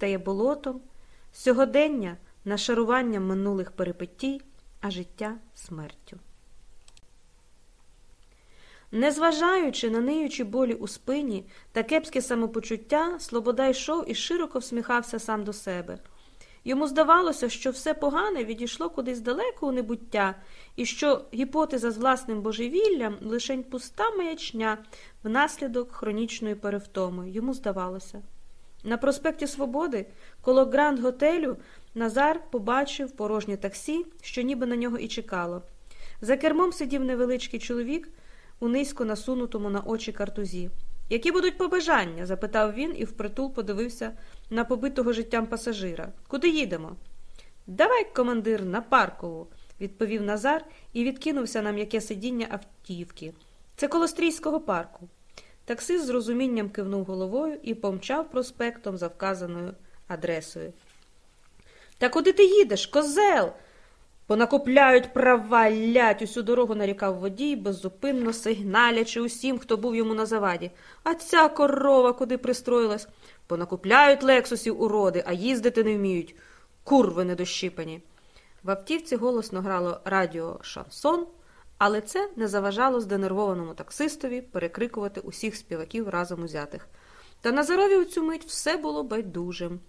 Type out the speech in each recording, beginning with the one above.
стає болотом, сьогодення нашаруванням минулих перипетій, а життя смертю. Незважаючи на ниючі болі у спині та кепське самопочуття, Слобода йшов і широко всміхався сам до себе. Йому здавалося, що все погане відійшло кудись далеко у небуття, і що гіпотеза з власним божевіллям лишень пуста маячня внаслідок хронічної перевтоми. Йому здавалося. На проспекті Свободи, коло Гранд Готелю, Назар побачив порожнє таксі, що ніби на нього і чекало. За кермом сидів невеличкий чоловік у низько насунутому на очі картузі. Які будуть побажання? запитав він і впритул подивився на побитого життям пасажира. Куди їдемо? Давай, командир, на паркову, відповів Назар і відкинувся на м'яке сидіння автівки. Це коло стрійського парку. Таксист з розумінням кивнув головою і помчав проспектом за вказаною адресою. Та куди ти їдеш, козел? Понакопляють права, лять усю дорогу нарікав водій, беззупинно сигналячи усім, хто був йому на заваді. А ця корова куди пристроїлась? Понакупляють лексусів уроди, а їздити не вміють. Курви недощипані. В автівці голосно грало радіо Шансон, але це не заважало зденервованому таксистові перекрикувати усіх співаків разом узятих. Та Назарові у цю мить все було байдужим.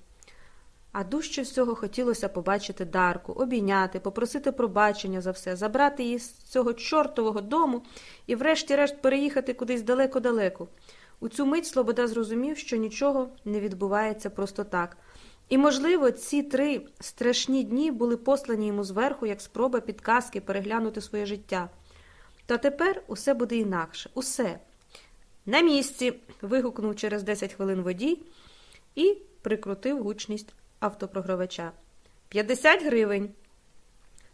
А дужче всього хотілося побачити Дарку, обійняти, попросити пробачення за все, забрати її з цього чортового дому і, врешті-решт, переїхати кудись далеко-далеко. У цю мить Слобода зрозумів, що нічого не відбувається просто так. І, можливо, ці три страшні дні були послані йому зверху, як спроба підказки переглянути своє життя. Та тепер усе буде інакше. Усе. На місці. вигукнув через 10 хвилин водій і прикрутив гучність автопрогравача. П'ятдесят гривень.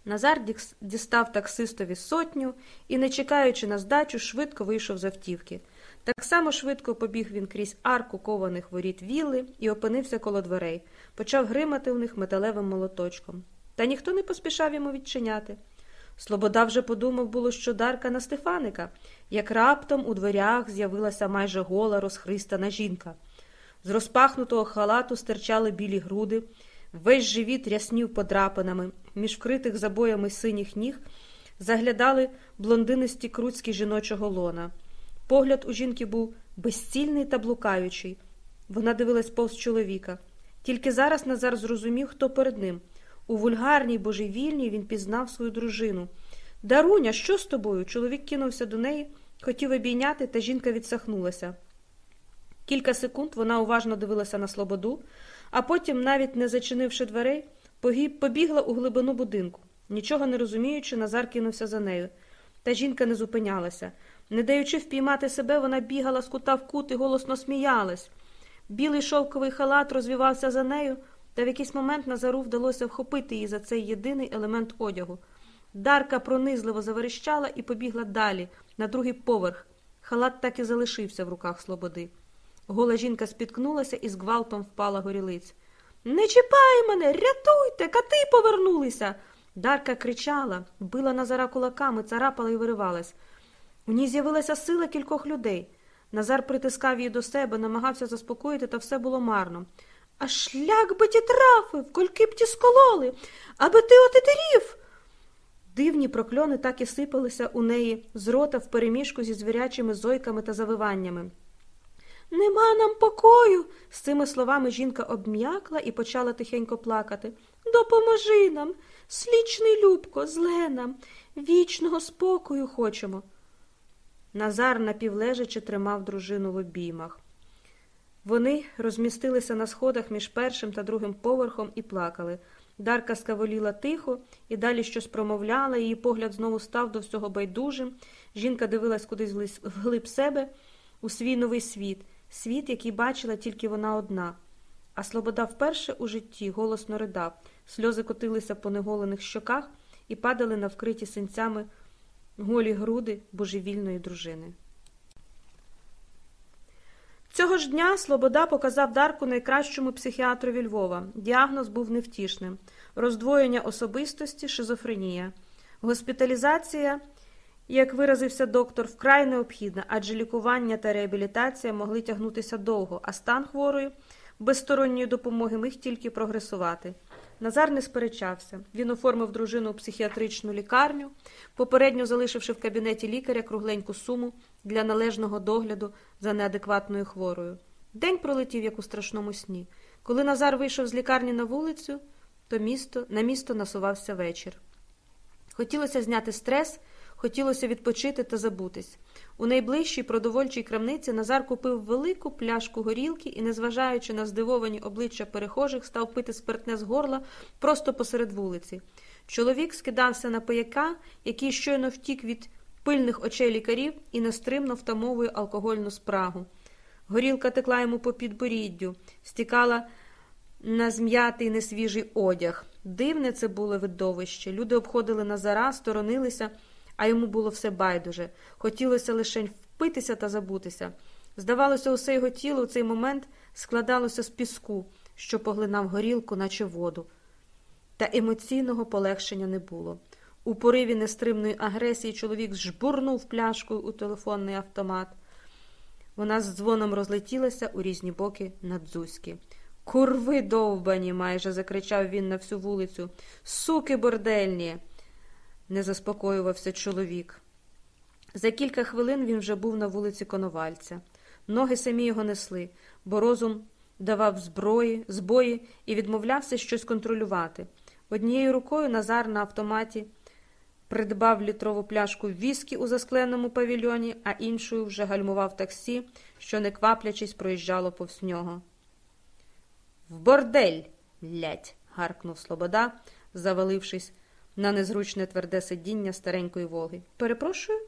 Назар дістав таксистові сотню і, не чекаючи на здачу, швидко вийшов з автівки. Так само швидко побіг він крізь арку кованих воріт вілли і опинився коло дверей, почав гримати у них металевим молоточком. Та ніхто не поспішав йому відчиняти. Слобода вже подумав було, що дарка на Стефаника, як раптом у дверях з'явилася майже гола розхристана жінка. З розпахнутого халату стирчали білі груди, весь живіт ряснів подрапинами, між вкритих забоями синіх ніг заглядали блондинисті круцькі жіночого лона. Погляд у жінки був безцільний та блукаючий. Вона дивилась повз чоловіка. Тільки зараз Назар зрозумів, хто перед ним. У вульгарній божевільній він пізнав свою дружину. Даруня, що з тобою? Чоловік кинувся до неї, хотів обійняти, та жінка відсахнулася. Кілька секунд вона уважно дивилася на слободу, а потім, навіть не зачинивши дверей, побігла у глибину будинку. Нічого не розуміючи, Назар кинувся за нею. Та жінка не зупинялася. Не даючи впіймати себе, вона бігала з кута в кут і голосно сміялась. Білий шовковий халат розвівався за нею, та в якийсь момент Назару вдалося вхопити її за цей єдиний елемент одягу. Дарка пронизливо заверещала і побігла далі, на другий поверх. Халат так і залишився в руках слободи. Гола жінка спіткнулася і з гвалтом впала горілиць. Не чіпай мене, рятуйте, кати повернулися. Дарка кричала, била Назара кулаками, царапала і виривалась. У ній з'явилася сила кількох людей. Назар притискав її до себе, намагався заспокоїти, та все було марно. А шлях би ті трафив, кольки б ті скололи, аби ти отетерів. Дивні прокльони так і сипалися у неї з рота впереміжку зі звірячими зойками та завиваннями. Нема нам покою. З цими словами жінка обм'якла і почала тихенько плакати. Допоможи нам, слічний Любко, зле нам, вічного спокою хочемо. Назар напівлежачи тримав дружину в обіймах. Вони розмістилися на сходах між першим та другим поверхом і плакали. Дарка скаволіла тихо і далі щось промовляла, її погляд знову став до всього байдужим. Жінка дивилась кудись вглиб себе у свій новий світ світ, який бачила тільки вона одна. А Слобода вперше у житті голосно ридав, сльози котилися по неголених щоках і падали на вкриті синцями голі груди божевільної дружини. Цього ж дня Слобода показав Дарку найкращому психіатрові Львова. Діагноз був невтішним роздвоєння особистості, шизофренія, госпіталізація як виразився доктор, вкрай необхідна, адже лікування та реабілітація могли тягнутися довго, а стан хворої без сторонньої допомоги міг тільки прогресувати. Назар не сперечався. Він оформив дружину у психіатричну лікарню, попередньо залишивши в кабінеті лікаря кругленьку суму для належного догляду за неадекватною хворою. День пролетів, як у страшному сні. Коли Назар вийшов з лікарні на вулицю, то місто, на місто насувався вечір. Хотілося зняти стрес, хотілося відпочити та забутись. У найближчій продовольчій крамниці Назар купив велику пляшку горілки і, незважаючи на здивовані обличчя перехожих, став пити спиртне з горла просто посеред вулиці. Чоловік скидався на пияка, який щойно втік від пильних очей лікарів і нестримно втамовує алкогольну спрагу. Горілка текла йому по підборіддю, стікала на зм'ятий несвіжий одяг. Дивне це було видовище. Люди обходили Назара, сторонилися, а йому було все байдуже. Хотілося лише впитися та забутися. Здавалося, усе його тіло у цей момент складалося з піску, що поглинав горілку, наче воду. Та емоційного полегшення не було. У пориві нестримної агресії чоловік жбурнув пляшкою у телефонний автомат. Вона з дзвоном розлетілася у різні боки надзузьки. Курви довбані, майже закричав він на всю вулицю. Суки бордельні. Не заспокоювався чоловік. За кілька хвилин він вже був на вулиці Коновальця. Ноги самі його несли, бо розум давав зброї, збої і відмовлявся щось контролювати. Однією рукою Назар на автоматі придбав літрову пляшку віскі у заскленому павільйоні, а іншою вже гальмував таксі, що, не кваплячись, проїжджало повз нього. В бордель, лять, гаркнув Слобода, завалившись на незручне тверде сидіння старенької Волги. Перепрошую?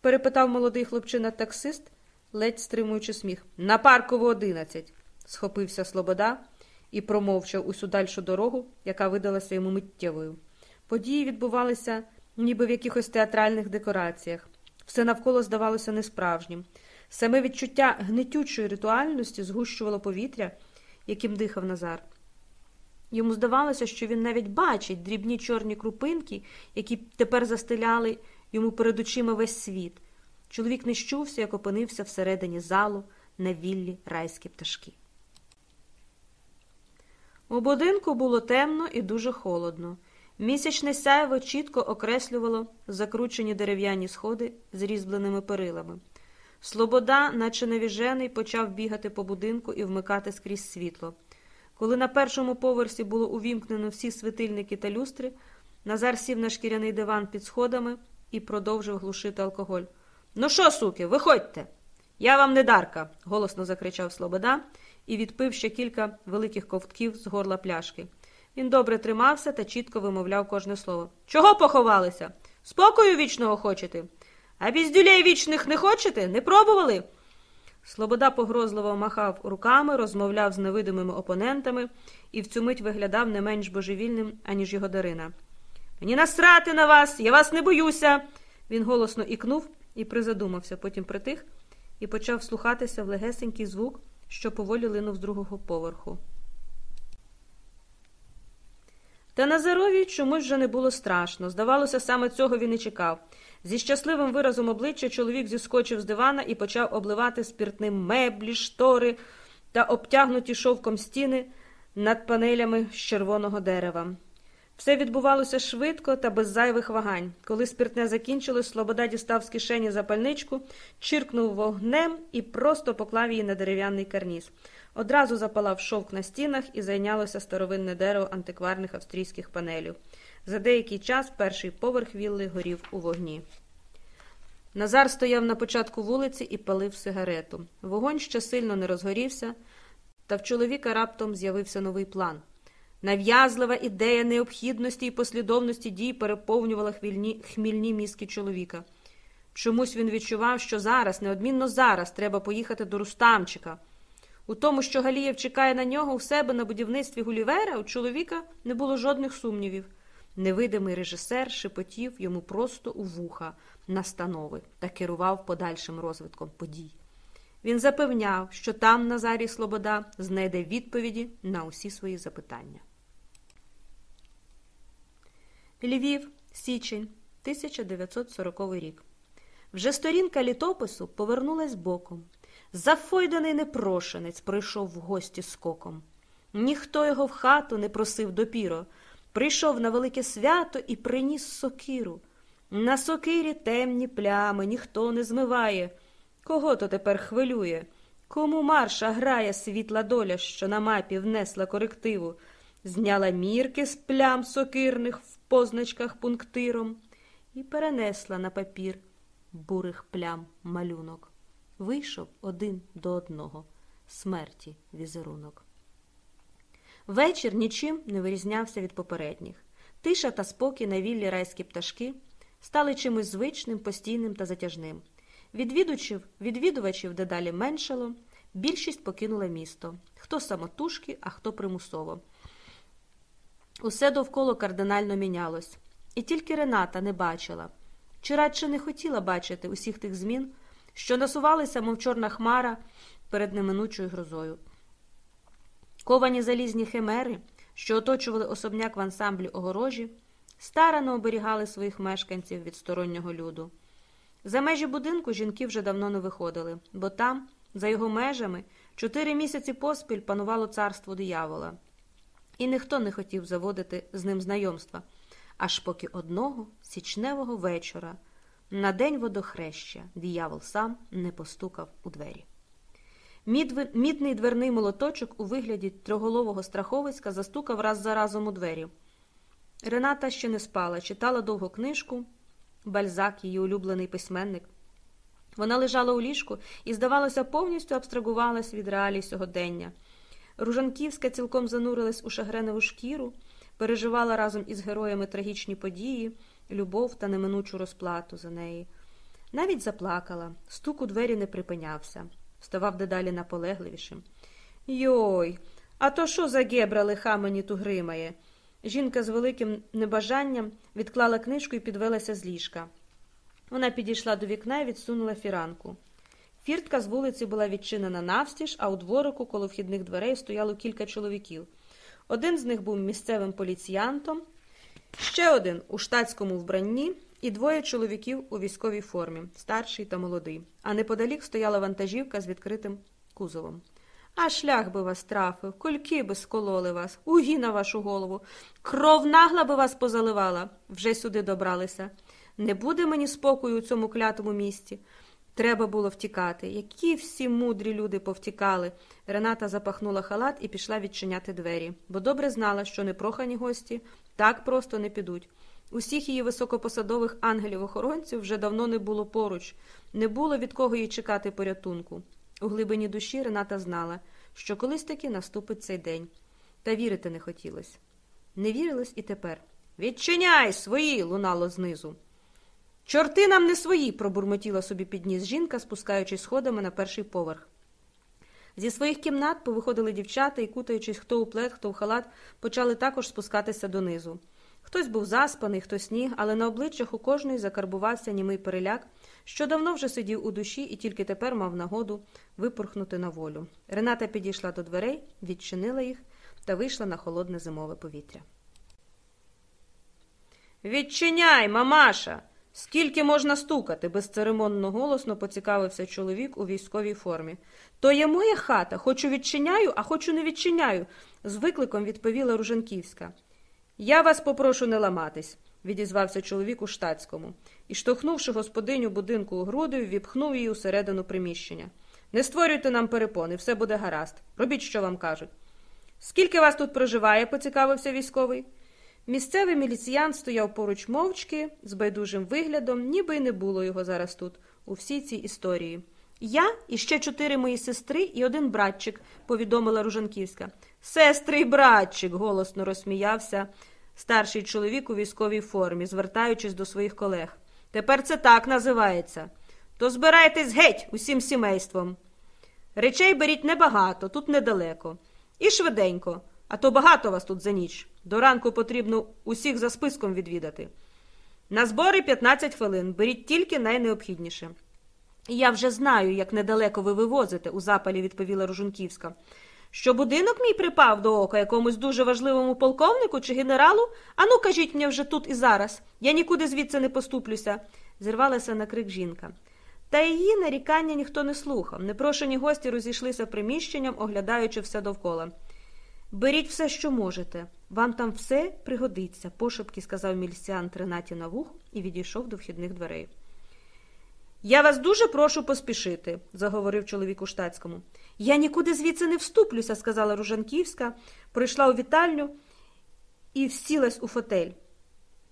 перепитав молодий хлопчина таксист, ледь стримуючи сміх. На паркову одинадцять, схопився Слобода і промовчав усю дальшу дорогу, яка видалася йому миттєвою. Події відбувалися ніби в якихось театральних декораціях. Все навколо здавалося несправжнім. Саме відчуття гнетючої ритуальності згущувало повітря, яким дихав Назар. Йому здавалося, що він навіть бачить дрібні чорні крупинки, які тепер застеляли йому перед очима весь світ. Чоловік не як опинився всередині залу на віллі райські пташки. У будинку було темно і дуже холодно. Місячне сяйво чітко окреслювало закручені дерев'яні сходи з різьбленими перилами. Слобода, наче навіжений, почав бігати по будинку і вмикати скрізь світло. Коли на першому поверсі було увімкнено всі світильники та люстри, Назар сів на шкіряний диван під сходами і продовжив глушити алкоголь. Ну що, суки, виходьте! Я вам не дарка, голосно закричав Слобода і відпив ще кілька великих ковтків з горла пляшки. Він добре тримався та чітко вимовляв кожне слово. Чого поховалися? Спокою вічного хочете? А віздюлей вічних не хочете? Не пробували? Слобода погрозливо махав руками, розмовляв з невидимими опонентами і в цю мить виглядав не менш божевільним, аніж його Дарина. Мені насрати на вас, я вас не боюся. Він голосно ікнув і призадумався, потім притих і почав слухатися в легесенький звук, що поволі линув з другого поверху. Та Назарові чомусь вже не було страшно. Здавалося, саме цього він і чекав. Зі щасливим виразом обличчя чоловік зіскочив з дивана і почав обливати спіртним меблі, штори та обтягнуті шовком стіни над панелями з червоного дерева. Все відбувалося швидко та без зайвих вагань. Коли спиртне закінчилось, Слобода дістав з кишені запальничку, чиркнув вогнем і просто поклав її на дерев'яний карніз. Одразу запалав шовк на стінах і зайнялося старовинне дерево антикварних австрійських панелів. За деякий час перший поверх вілли горів у вогні. Назар стояв на початку вулиці і палив сигарету. Вогонь ще сильно не розгорівся, та в чоловіка раптом з'явився новий план. Нав'язлива ідея необхідності і послідовності дій переповнювала хмільні, хмільні мізки чоловіка. Чомусь він відчував, що зараз, неодмінно зараз, треба поїхати до Рустамчика. У тому, що Галієв чекає на нього у себе на будівництві Гулівера, у чоловіка не було жодних сумнівів. Невидимий режисер шепотів йому просто у вуха настанови та керував подальшим розвитком подій. Він запевняв, що там Назарій Слобода знайде відповіді на усі свої запитання. Львів, січень, 1940 рік. Вже сторінка літопису повернулась боком. Зафойданий непрошенець прийшов в гості скоком. Ніхто його в хату не просив допіро. Прийшов на велике свято і приніс сокиру. На сокирі темні плями ніхто не змиває. Кого то тепер хвилює? Кому марша грає світла доля, що на мапі внесла корективу, зняла мірки з плям сокирних в позначках пунктиром і перенесла на папір бурих плям малюнок. Вийшов один до одного смерті візерунок. Вечір нічим не вирізнявся від попередніх. Тиша та спокій на віллі райські пташки стали чимось звичним, постійним та затяжним. Відвідувачів, відвідувачів дедалі меншало, більшість покинула місто. Хто самотужки, а хто примусово. Усе довкола кардинально мінялось. І тільки Рената не бачила, чи радше не хотіла бачити усіх тих змін, що насувалися, мов чорна хмара перед неминучою грозою. Ковані залізні химери, що оточували особняк в ансамблі огорожі, старано оберігали своїх мешканців від стороннього люду. За межі будинку жінки вже давно не виходили, бо там, за його межами, чотири місяці поспіль панувало царство диявола, і ніхто не хотів заводити з ним знайомства, аж поки одного січневого вечора, на день водохреща, диявол сам не постукав у двері. Мідний дверний молоточок у вигляді триголового страховиська застукав раз за разом у двері. Рената ще не спала, читала довгу книжку, бальзак, її улюблений письменник. Вона лежала у ліжку і, здавалося, повністю абстрагувалась від реалій сьогодення. Ружанківська цілком занурилась у шагреневу шкіру, переживала разом із героями трагічні події, любов та неминучу розплату за неї. Навіть заплакала, стук у двері не припинявся ставав дедалі наполегливішим. Йой, а то що за гебра лиха мені ту гримає? Жінка з великим небажанням відклала книжку і підвелася з ліжка. Вона підійшла до вікна і відсунула фіранку. Фіртка з вулиці була відчинена навстіж, а у дворику коло вхідних дверей стояло кілька чоловіків. Один з них був місцевим поліціянтом, ще один у штатському вбранні, і двоє чоловіків у військовій формі, старший та молодий, а неподалік стояла вантажівка з відкритим кузовом. А шлях би вас трафив, кульки би скололи вас, угі на вашу голову, кров нагла би вас позаливала, вже сюди добралися. Не буде мені спокою у цьому клятому місті. Треба було втікати. Які всі мудрі люди повтікали. Рената запахнула халат і пішла відчиняти двері, бо добре знала, що непрохані гості так просто не підуть. Усіх її високопосадових ангелів-охоронців вже давно не було поруч, не було від кого їй чекати порятунку. У глибині душі Рената знала, що колись таки наступить цей день, та вірити не хотілося. Не вірилось і тепер. Відчиняй свої! лунало знизу. Чорти нам не свої, пробурмотіла собі підніс жінка, спускаючись сходами на перший поверх. Зі своїх кімнат повиходили дівчата і, кутаючись хто у плед, хто в халат, почали також спускатися донизу. Хтось був заспаний, хтось ні, але на обличчях у кожної закарбувався німий переляк, що давно вже сидів у душі і тільки тепер мав нагоду випорхнути на волю. Рената підійшла до дверей, відчинила їх та вийшла на холодне зимове повітря. Відчиняй, мамаша! Скільки можна стукати? безцеремонно голосно поцікавився чоловік у військовій формі. То є моя хата, хочу відчиняю, а хочу не відчиняю, з викликом відповіла Руженківська. Я вас попрошу не ламатись, відізвався чоловік у штатському і, штовхнувши господиню будинку у груди, ввіпхнув її усередину приміщення. Не створюйте нам перепони, все буде гаразд. Робіть, що вам кажуть. Скільки вас тут проживає? поцікавився військовий. Місцевий міліціян стояв поруч мовчки, з байдужим виглядом, ніби й не було його зараз тут, у всій цій історії. Я і ще чотири мої сестри і один братчик, повідомила Ружанківська. Сестри й братчик, голосно розсміявся старший чоловік у військовій формі, звертаючись до своїх колег. Тепер це так називається. То збирайтесь геть усім сімейством. Речей беріть небагато, тут недалеко. І швиденько, а то багато вас тут за ніч. До ранку потрібно усіх за списком відвідати. На збори 15 хвилин. Беріть тільки найнеобхідніше. Я вже знаю, як недалеко ви вивозите, у запалі відповіла Ружунківська. Що будинок мій припав до ока якомусь дуже важливому полковнику чи генералу? Ану, кажіть мені вже тут і зараз. Я нікуди звідси не поступлюся, зірвалася на крик жінка. Та її нарікання ніхто не слухав. Непрошені гості розійшлися приміщенням, оглядаючи все довкола. Беріть все, що можете. Вам там все пригодиться, пошепки сказав міліціант Ренаті на вух і відійшов до вхідних дверей. Я вас дуже прошу поспішити, заговорив чоловік у штатському. Я нікуди звідси не вступлюся, сказала Ружанківська, прийшла у вітальню і всілась у фотель.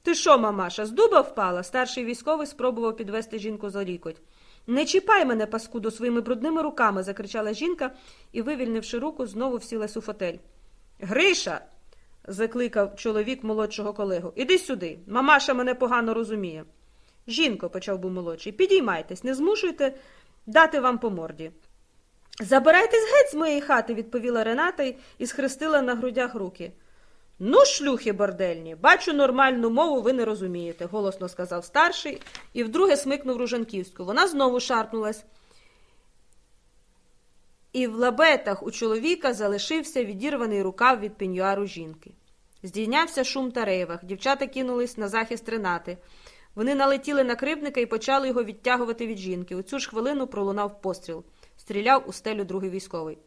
Ти що, мамаша, з дуба впала? Старший військовий спробував підвести жінку за лікоть. Не чіпай мене, паскуду, своїми брудними руками, закричала жінка і, вивільнивши руку, знову всілась у фотель. Гриша. закликав чоловік молодшого колегу. Іди сюди. Мамаша мене погано розуміє. Жінко, почав був молодший, підіймайтесь, не змушуйте дати вам по морді. Забирайтесь геть з моєї хати, відповіла Рената і схрестила на грудях руки. Ну, шлюхи бордельні, бачу, нормальну мову ви не розумієте, голосно сказав старший і вдруге смикнув Ружанківську. Вона знову шарпнулась. І в лабетах у чоловіка залишився відірваний рукав від пеньюару жінки. Здійнявся шум та рейвах. Дівчата кинулись на захист Ренати. Вони налетіли на кривника і почали його відтягувати від жінки. У цю ж хвилину пролунав постріл. Стріляв у стелю другий військовий.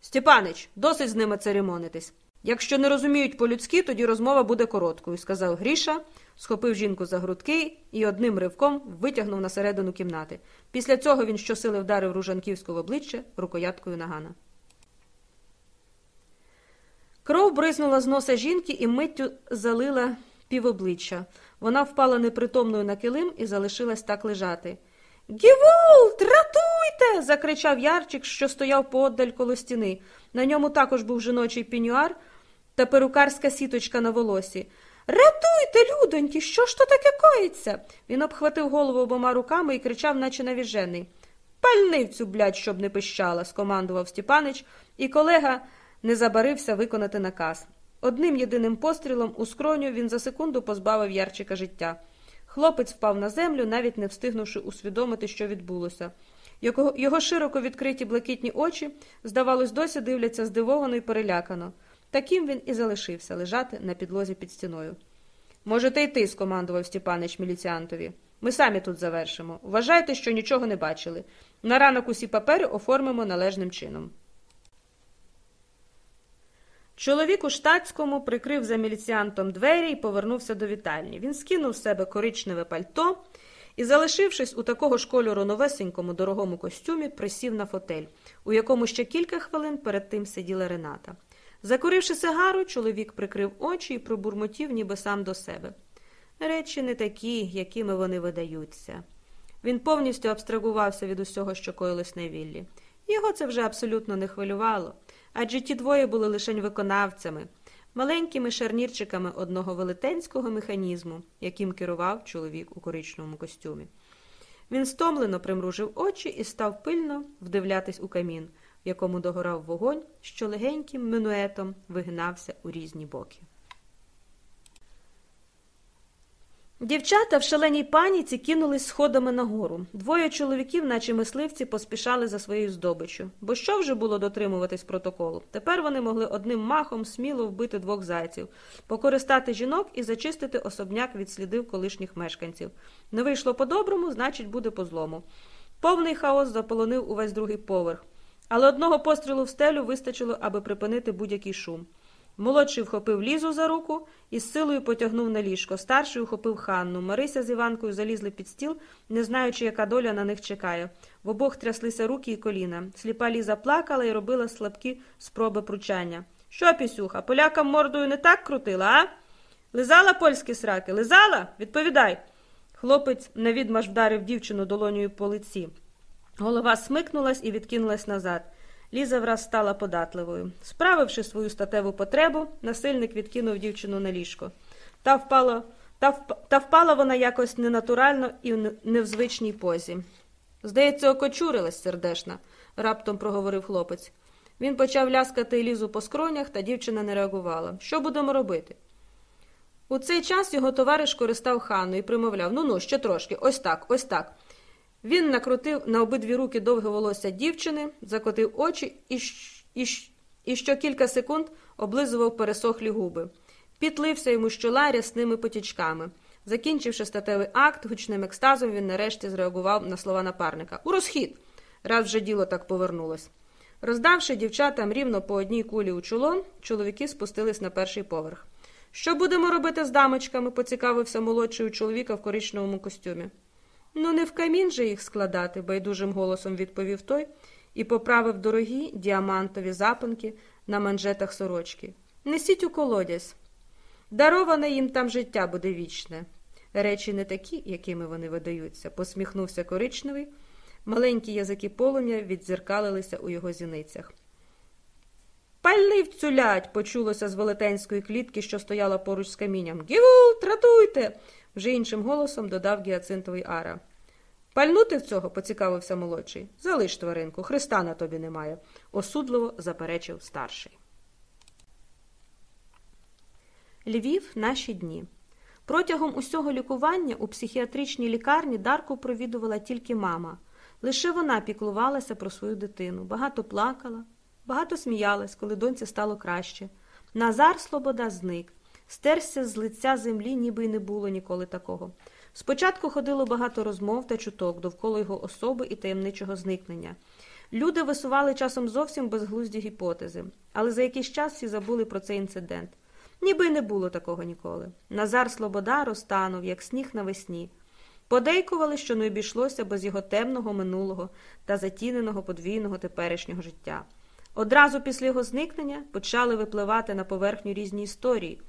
Степанич, досить з ними церемонитись. Якщо не розуміють по-людськи, тоді розмова буде короткою, сказав Гріша, схопив жінку за грудки і одним ривком витягнув на середину кімнати. Після цього він щосили вдарив Ружанківську в обличчя рукояткою нагана. Кров бризнула з носа жінки і миттю залила півобличчя. Вона впала непритомною на килим і залишилась так лежати. Гіволт, ратуйте. закричав Ярчик, що стояв поодаль коло стіни. На ньому також був жіночий пенюар та перукарська сіточка на волосі. Ратуйте, людоньки, що ж то таке коїться? Він обхватив голову обома руками і кричав, наче навіжений. Пальни в цю блядь, щоб не пищала, скомандував Степанич, і колега не забарився виконати наказ. Одним єдиним пострілом у скроню він за секунду позбавив Ярчика життя. Хлопець впав на землю, навіть не встигнувши усвідомити, що відбулося. Його широко відкриті блакитні очі, здавалось, досі дивляться здивовано і перелякано. Таким він і залишився лежати на підлозі під стіною. Можете йти, скомандував Степанич міліціантові. Ми самі тут завершимо. Вважайте, що нічого не бачили. На ранок усі папери оформимо належним чином. Чоловік у штатському прикрив за міліціантом двері і повернувся до вітальні. Він скинув з себе коричневе пальто і, залишившись у такого ж кольору новесенькому дорогому костюмі, присів на фотель, у якому ще кілька хвилин перед тим сиділа Рената. Закуривши сигару, чоловік прикрив очі і пробурмотів, ніби сам до себе. Речі не такі, якими вони видаються. Він повністю абстрагувався від усього, що коїлось на віллі. Його це вже абсолютно не хвилювало, адже ті двоє були лише виконавцями, маленькими шарнірчиками одного велетенського механізму, яким керував чоловік у коричневому костюмі. Він стомлено примружив очі і став пильно вдивлятись у камін, якому догорав вогонь, що легеньким минуетом вигинався у різні боки. Дівчата в шаленій паніці кинулись сходами нагору. Двоє чоловіків, наче мисливці, поспішали за своєю здобиччю. Бо що вже було дотримуватись протоколу? Тепер вони могли одним махом сміло вбити двох зайців, покористати жінок і зачистити особняк від слідів колишніх мешканців. Не вийшло по-доброму, значить, буде по злому. Повний хаос заполонив увесь другий поверх. Але одного пострілу в стелю вистачило, аби припинити будь-який шум. Молодший вхопив лізу за руку і з силою потягнув на ліжко. Старший ухопив Ханну. Марися з Іванкою залізли під стіл, не знаючи, яка доля на них чекає. В обох тряслися руки і коліна. Сліпа Ліза плакала і робила слабкі спроби пручання. Що, пісюха, полякам мордою не так крутила, а? Лизала польські сраки? Лизала? Відповідай. Хлопець навідмаш вдарив дівчину долонею по лиці. Голова смикнулась і відкинулась назад. Ліза враз стала податливою. Справивши свою статеву потребу, насильник відкинув дівчину на ліжко. Та впала, та, вп... та впала вона якось ненатурально і в невзвичній позі. Здається, окочурилась сердешна, раптом проговорив хлопець. Він почав ляскати лізу по скронях, та дівчина не реагувала. Що будемо робити? У цей час його товариш користав хану і примовляв ну ну, ще трошки, ось так, ось так. Він накрутив на обидві руки довге волосся дівчини, закотив очі і, і, і що кілька секунд облизував пересохлі губи. Підлився йому з чола рясними потічками. Закінчивши статевий акт, гучним екстазом він нарешті зреагував на слова напарника. У розхід! Раз вже діло так повернулось. Роздавши дівчатам рівно по одній кулі у чолон, чоловіки спустились на перший поверх. Що будемо робити з дамочками? поцікавився молодший у чоловіка в коричневому костюмі. Ну, не в камін же їх складати, байдужим голосом відповів той і поправив дорогі діамантові запинки на манжетах сорочки. Несіть у колодязь. Дароване їм там життя буде вічне. Речі не такі, якими вони видаються, посміхнувся коричневий. Маленькі язики полум'я віддзеркалилися у його зіницях. Пальний вцюлять, почулося з велетенської клітки, що стояла поруч з камінням. Гівул, тратуйте. Вже іншим голосом додав гіацинтовий ара. Пальнути в цього, поцікавився молодший. Залиш тваринку, Христа на тобі немає, осудливо заперечив старший. Львів наші дні. Протягом усього лікування у психіатричній лікарні Дарку провідувала тільки мама. Лише вона піклувалася про свою дитину, багато плакала, багато сміялась, коли доньці стало краще. Назар Слобода зник, стерся з лиця землі, ніби й не було ніколи такого. Спочатку ходило багато розмов та чуток довкола його особи і таємничого зникнення. Люди висували часом зовсім безглузді гіпотези, але за якийсь час всі забули про цей інцидент. Ніби й не було такого ніколи. Назар Слобода розтанув, як сніг навесні. Подейкували, що не обійшлося без його темного минулого та затіненого подвійного теперішнього життя. Одразу після його зникнення почали випливати на поверхню різні історії,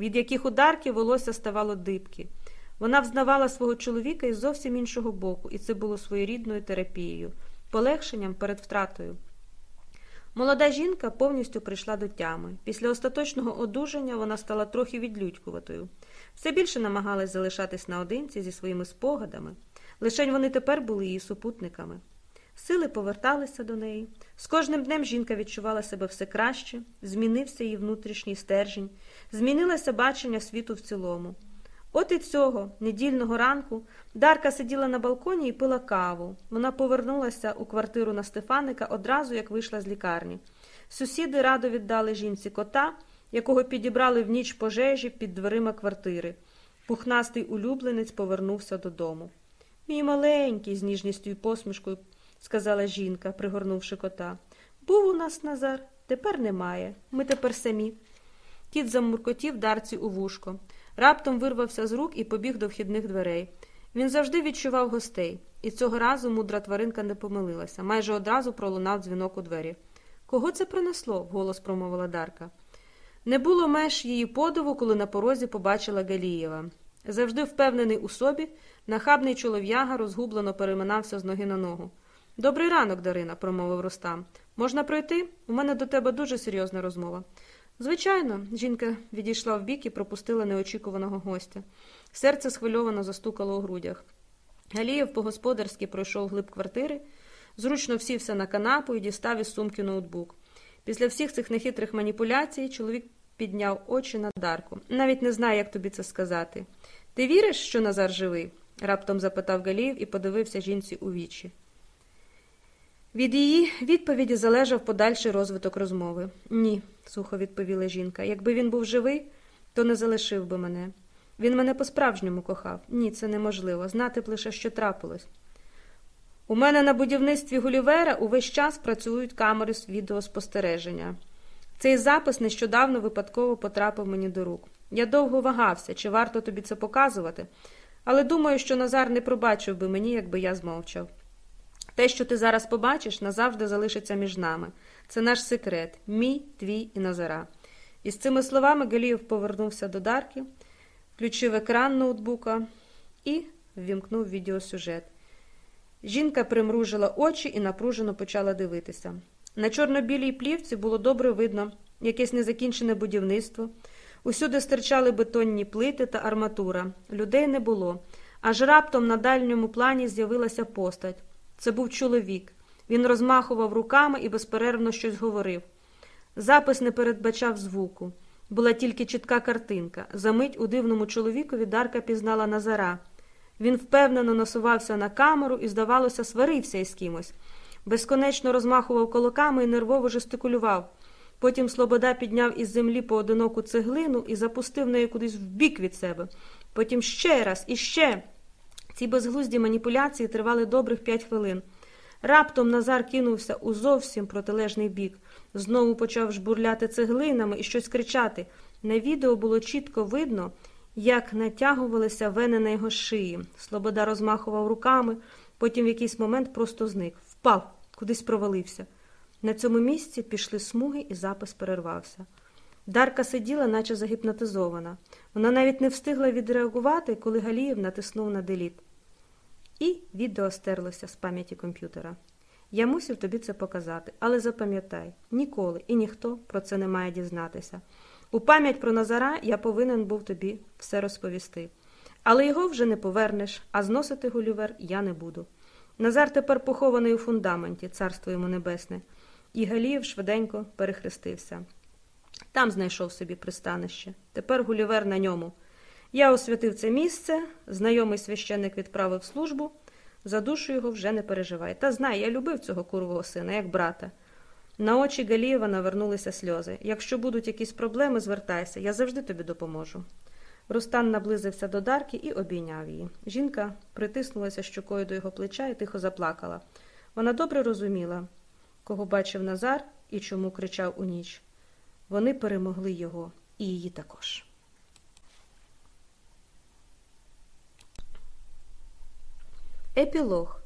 від яких ударки волосся ставало дибки. Вона взнавала свого чоловіка із зовсім іншого боку, і це було своєрідною терапією, полегшенням перед втратою. Молода жінка повністю прийшла до тями. Після остаточного одужання вона стала трохи відлюдькуватою. Все більше намагалась залишатись наодинці зі своїми спогадами. Лишень вони тепер були її супутниками. Сили поверталися до неї. З кожним днем жінка відчувала себе все краще, змінився її внутрішній стержень, змінилося бачення світу в цілому. От і цього недільного ранку Дарка сиділа на балконі і пила каву. Вона повернулася у квартиру на Стефаника одразу, як вийшла з лікарні. Сусіди радо віддали жінці кота, якого підібрали в ніч пожежі під дверима квартири. Пухнастий улюбленець повернувся додому. Мій маленький, з ніжністю і посмішкою, сказала жінка, пригорнувши кота. Був у нас Назар, тепер немає. Ми тепер самі. Кіт замуркотів дарці у вушко. Раптом вирвався з рук і побіг до вхідних дверей. Він завжди відчував гостей, і цього разу мудра тваринка не помилилася. Майже одразу пролунав дзвінок у двері. Кого це принесло? вголос промовила Дарка. Не було меж її подиву, коли на порозі побачила Галієва. Завжди впевнений у собі, нахабний чолов'яга розгублено переминався з ноги на ногу. Добрий ранок, Дарина, промовив Рустам. Можна пройти? У мене до тебе дуже серйозна розмова. Звичайно, жінка відійшла вбік і пропустила неочікуваного гостя. Серце схвильовано застукало у грудях. Галієв по-господарськи пройшов глиб квартири, зручно всівся на канапу і дістав із сумки ноутбук. Після всіх цих нехитрих маніпуляцій чоловік підняв очі на Дарку. Навіть не знаю, як тобі це сказати. Ти віриш, що Назар живий? раптом запитав Галієв і подивився жінці у вічі. Від її відповіді залежав подальший розвиток розмови. Ні, сухо відповіла жінка. Якби він був живий, то не залишив би мене. Він мене по-справжньому кохав. Ні, це неможливо. Знати б лише, що трапилось. У мене на будівництві Гулівера увесь час працюють камери з відеоспостереження. Цей запис нещодавно випадково потрапив мені до рук. Я довго вагався, чи варто тобі це показувати, але думаю, що Назар не пробачив би мені, якби я змовчав. Те, що ти зараз побачиш, назавжди залишиться між нами. Це наш секрет, мій, твій і Назара. І з цими словами Галієв повернувся до Дарки, включив екран ноутбука і ввімкнув відеосюжет. Жінка примружила очі і напружено почала дивитися. На чорно-білій плівці було добре видно якесь незакінчене будівництво. Усюди стирчали бетонні плити та арматура. Людей не було. Аж раптом на дальньому плані з'явилася постать. Це був чоловік. Він розмахував руками і безперервно щось говорив. Запис не передбачав звуку. Була тільки чітка картинка. Замить у дивному чоловікові Дарка пізнала Назара. Він впевнено насувався на камеру і, здавалося, сварився із кимось. Безконечно розмахував колоками і нервово жестикулював. Потім Слобода підняв із землі поодиноку цеглину і запустив нею кудись вбік від себе. Потім ще раз і ще. Ці безглузді маніпуляції тривали добрих п'ять хвилин. Раптом Назар кинувся у зовсім протилежний бік. Знову почав жбурляти цеглинами і щось кричати. На відео було чітко видно, як натягувалися вени на його шиї. Слобода розмахував руками, потім в якийсь момент просто зник, впав, кудись провалився. На цьому місці пішли смуги, і запис перервався. Дарка сиділа, наче загіпнотизована. Вона навіть не встигла відреагувати, коли Галієв натиснув на деліт. І відео стерлося з пам'яті комп'ютера. Я мусив тобі це показати, але запам'ятай, ніколи і ніхто про це не має дізнатися. У пам'ять про Назара я повинен був тобі все розповісти. Але його вже не повернеш, а зносити Гулівер я не буду. Назар тепер похований у фундаменті, царство йому небесне, і Галієв швиденько перехрестився. Там знайшов собі пристанище. Тепер Гулівер на ньому. Я освятив це місце, знайомий священник відправив службу. За душу його вже не переживай. Та знай, я любив цього курвого сина, як брата. На очі Галієва навернулися сльози. Якщо будуть якісь проблеми, звертайся, я завжди тобі допоможу. Рустан наблизився до Дарки і обійняв її. Жінка притиснулася щокою до його плеча і тихо заплакала. Вона добре розуміла, кого бачив Назар і чому кричав у ніч. Вони перемогли його і її також. Епілог.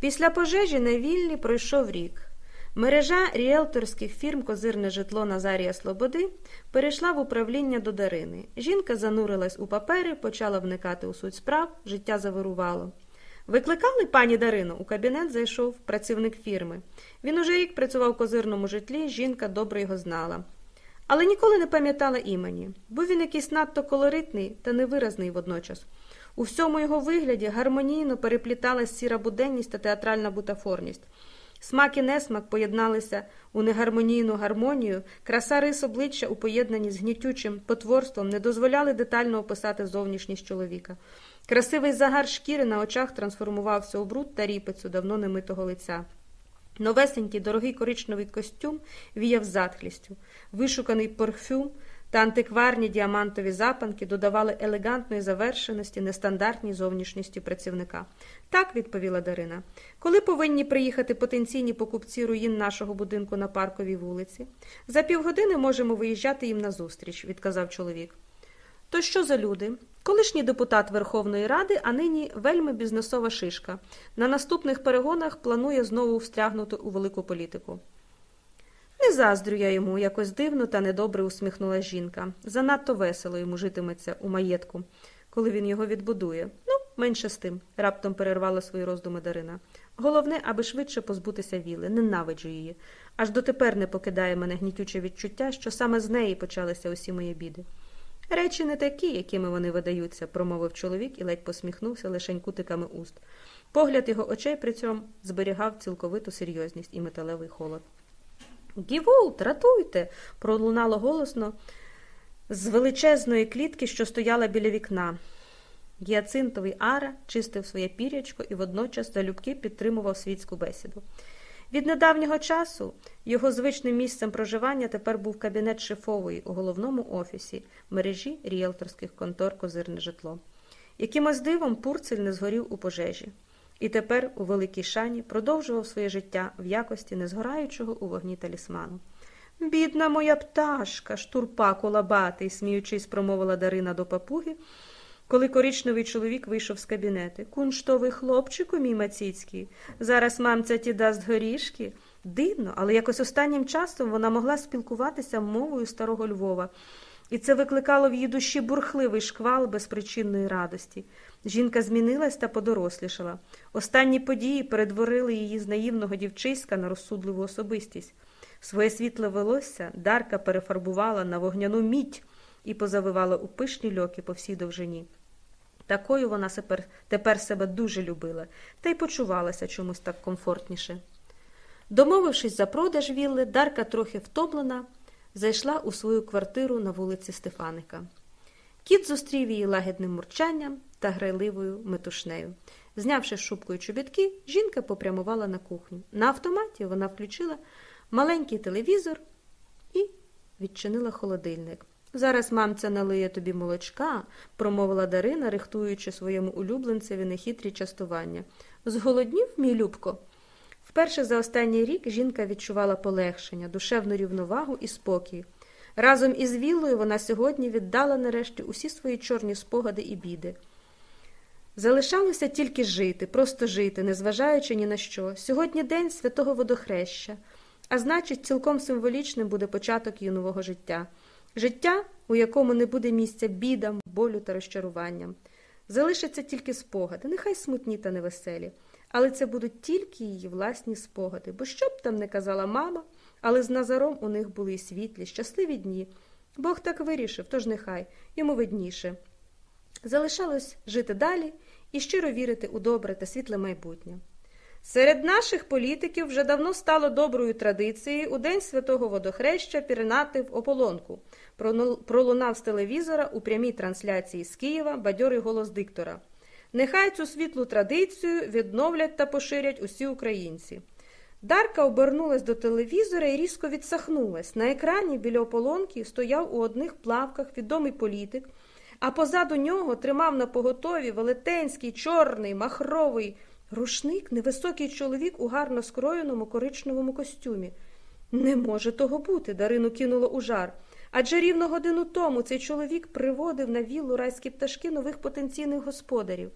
Після пожежі на вільні пройшов рік. Мережа ріелторських фірм Козирне житло Назарія Слободи перейшла в управління до Дарини. Жінка занурилась у папери, почала вникати у суть справ, життя завирувало. Викликали пані Дарину? У кабінет зайшов працівник фірми. Він уже рік працював в козирному житлі, жінка добре його знала. Але ніколи не пам'ятала імені. Був він якийсь надто колоритний та невиразний водночас. У всьому його вигляді гармонійно перепліталась сіра буденність та театральна бутафорність. Смак і несмак поєдналися у негармонійну гармонію, краса рис обличчя у поєднанні з гнітючим потворством не дозволяли детально описати зовнішність чоловіка. Красивий загар шкіри на очах трансформувався у бруд та ріпицю давно немитого лиця. Новесенький дорогий коричневий костюм віяв затхлістю, вишуканий парфюм та антикварні діамантові запанки додавали елегантної завершеності нестандартній зовнішності працівника. Так, відповіла Дарина. Коли повинні приїхати потенційні покупці руїн нашого будинку на парковій вулиці? За півгодини можемо виїжджати їм назустріч, відказав чоловік. То що за люди? Колишній депутат Верховної Ради, а нині вельми бізнесова шишка. На наступних перегонах планує знову встрягнути у велику політику. Не заздрю я йому, якось дивно та недобре усміхнула жінка. Занадто весело йому житиметься у маєтку, коли він його відбудує. Ну, менше з тим, раптом перервала свої роздуми Дарина. Головне, аби швидше позбутися віли, ненавиджу її. Аж дотепер не покидає мене гнітюче відчуття, що саме з неї почалися усі мої біди. Речі не такі, якими вони видаються, промовив чоловік і ледь посміхнувся лишень кутиками уст. Погляд його очей при цьому зберігав цілковиту серйозність і металевий холод. Гіволт, ратуйте. пролунало голосно з величезної клітки, що стояла біля вікна. Гіацинтовий Ара чистив своє пірячко і водночас залюбки підтримував світську бесіду. Від недавнього часу його звичним місцем проживання тепер був кабінет шефової у головному офісі мережі ріелторських контор Козирне житло. Якимось дивом Пурцель не згорів у пожежі і тепер у великій шані продовжував своє життя в якості незгораючого у вогні талісману. Бідна моя пташка, штурпа колабатий, сміючись, промовила Дарина до папуги, коли коричневий чоловік вийшов з кабінети. Кунштовий хлопчику, мій Мацицький, зараз мамця ті дасть горішки. Дивно, але якось останнім часом вона могла спілкуватися мовою старого Львова і це викликало в її душі бурхливий шквал безпричинної радості. Жінка змінилась та подорослішала. Останні події передворили її з наївного дівчиська на розсудливу особистість. Своє світле волосся Дарка перефарбувала на вогняну мідь і позавивала у пишні льоки по всій довжині. Такою вона тепер себе дуже любила та й почувалася чомусь так комфортніше. Домовившись за продаж вілли, Дарка трохи втомлена зайшла у свою квартиру на вулиці Стефаника. Кіт зустрів її лагідним мурчанням та грайливою метушнею. Знявши шубкою чобітки, жінка попрямувала на кухню. На автоматі вона включила маленький телевізор і відчинила холодильник. Зараз мамця налиє тобі молочка, промовила Дарина, рихтуючи своєму улюбленцеві нехитрі частування. Зголоднів, мій любко? Вперше за останній рік жінка відчувала полегшення, душевну рівновагу і спокій. Разом із Віллою вона сьогодні віддала нарешті усі свої чорні спогади і біди. Залишалося тільки жити, просто жити, незважаючи ні на що. Сьогодні день святого водохреща, а значить, цілком символічним буде початок її нового життя. Життя, у якому не буде місця бідам, болю та розчаруванням. Залишаться тільки спогади, нехай смутні та невеселі, але це будуть тільки її власні спогади, бо що б там не казала мама, але з Назаром у них були світлі, щасливі дні. Бог так вирішив, тож нехай, йому видніше. Залишалось жити далі і щиро вірити у добре та світле майбутнє. Серед наших політиків вже давно стало доброю традицією у День Святого Водохреща пірнати в ополонку. Пролунав з телевізора у прямій трансляції з Києва бадьорий голос диктора. Нехай цю світлу традицію відновлять та поширять усі українці. Дарка обернулась до телевізора і різко відсахнулась. На екрані біля ополонки стояв у одних плавках відомий політик, а позаду нього тримав на поготові велетенський, чорний, махровий рушник невисокий чоловік у гарно скроєному коричневому костюмі. Не може того бути, Дарину кинуло у жар. Адже рівно годину тому цей чоловік приводив на віллу райські пташки нових потенційних господарів.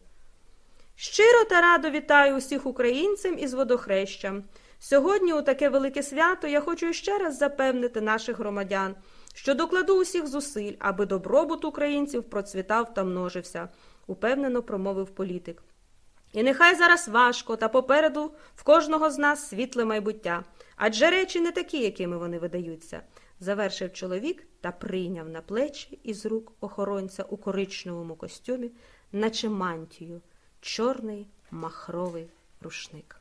Щиро та радо вітаю усіх українців із водохрещем. Сьогодні, у таке велике свято, я хочу ще раз запевнити наших громадян, що докладу усіх зусиль, аби добробут українців процвітав та множився, упевнено промовив політик. І нехай зараз важко, та попереду в кожного з нас світле майбуття, адже речі не такі, якими вони видаються, завершив чоловік та прийняв на плечі із рук охоронця у коричневому костюмі, наче мантію, чорний махровий рушник.